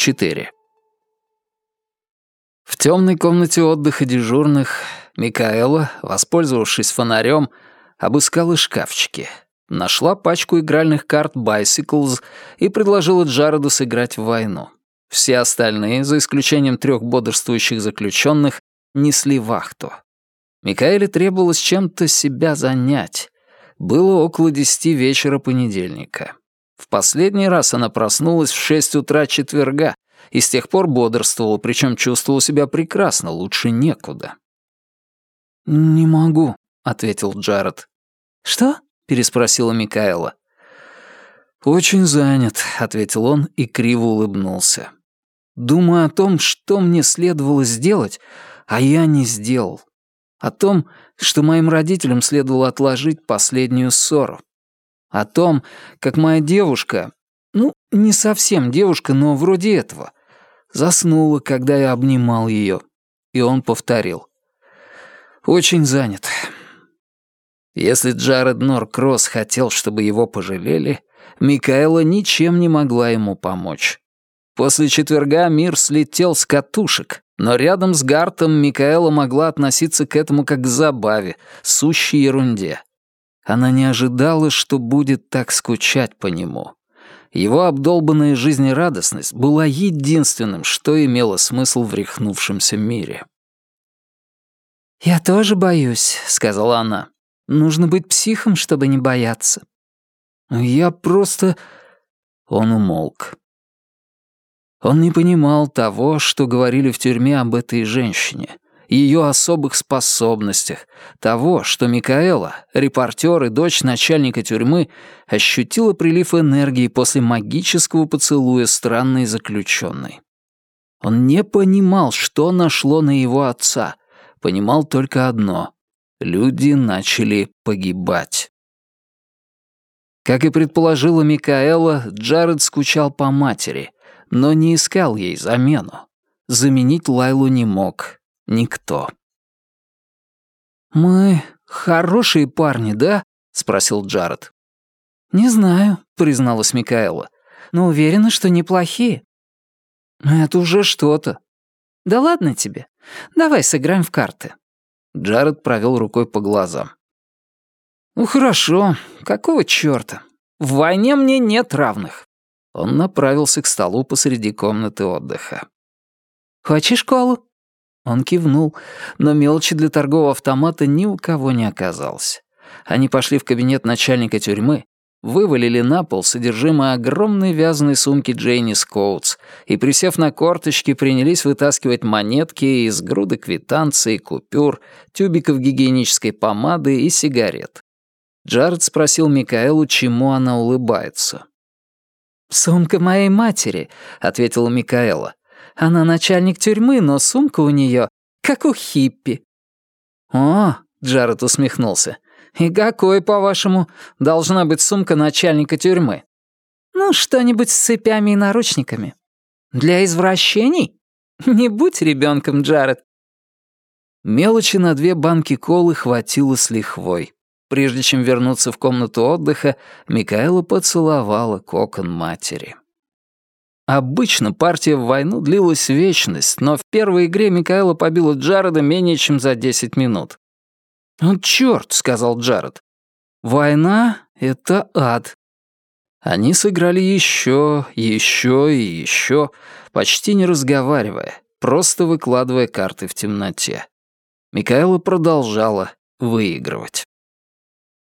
4. В темной комнате отдыха дежурных Микаэла, воспользовавшись фонарем, обыскала шкафчики, нашла пачку игральных карт Bicycles и предложила Джареду сыграть в войну. Все остальные, за исключением трех бодрствующих заключенных, несли вахту. Микаэле требовалось чем-то себя занять. Было около десяти вечера понедельника. В последний раз она проснулась в шесть утра четверга и с тех пор бодрствовала, причем чувствовала себя прекрасно, лучше некуда. «Не могу», — ответил Джаред. «Что?» — переспросила Микаэла. «Очень занят», — ответил он и криво улыбнулся. «Думаю о том, что мне следовало сделать, а я не сделал. О том, что моим родителям следовало отложить последнюю ссору. О том, как моя девушка, ну, не совсем девушка, но вроде этого, заснула, когда я обнимал ее. И он повторил. «Очень занят». Если Джаред Норкросс хотел, чтобы его пожалели, Микаэла ничем не могла ему помочь. После четверга мир слетел с катушек, но рядом с Гартом Микаэла могла относиться к этому как к забаве, сущей ерунде. Она не ожидала, что будет так скучать по нему. Его обдолбанная жизнерадостность была единственным, что имело смысл в рехнувшемся мире. «Я тоже боюсь», — сказала она. «Нужно быть психом, чтобы не бояться». «Я просто...» Он умолк. Он не понимал того, что говорили в тюрьме об этой женщине, ее особых способностях, того, что Микаэла, репортер и дочь начальника тюрьмы, ощутила прилив энергии после магического поцелуя странной заключенной. Он не понимал, что нашло на его отца, понимал только одно — люди начали погибать. Как и предположила Микаэла, Джаред скучал по матери, но не искал ей замену. Заменить Лайлу не мог, никто. «Мы хорошие парни, да?» — спросил Джаред. «Не знаю», — призналась Микаэла, «но уверена, что неплохие». «Это уже что-то». «Да ладно тебе. Давай сыграем в карты». Джаред провел рукой по глазам. «Ну хорошо. Какого чёрта? В войне мне нет равных». Он направился к столу посреди комнаты отдыха. «Хочешь колу?» Он кивнул, но мелочи для торгового автомата ни у кого не оказалось. Они пошли в кабинет начальника тюрьмы, вывалили на пол содержимое огромной вязаной сумки Джейни Скоутс и, присев на корточки, принялись вытаскивать монетки из груды квитанций, купюр, тюбиков гигиенической помады и сигарет. Джаред спросил Микаэлу, чему она улыбается. «Сумка моей матери», — ответила Микаэла. Она начальник тюрьмы, но сумка у нее как у хиппи». «О», — Джаред усмехнулся, «и какой, по-вашему, должна быть сумка начальника тюрьмы?» «Ну, что-нибудь с цепями и наручниками». «Для извращений? Не будь ребенком, Джаред». Мелочи на две банки колы хватило с лихвой. Прежде чем вернуться в комнату отдыха, Микаэла поцеловала кокон матери. Обычно партия в войну длилась вечность, но в первой игре Микаэла побила Джареда менее чем за 10 минут. «Ну, чёрт», — сказал Джаред. «Война — это ад». Они сыграли еще, еще и еще, почти не разговаривая, просто выкладывая карты в темноте. Микаэла продолжала выигрывать.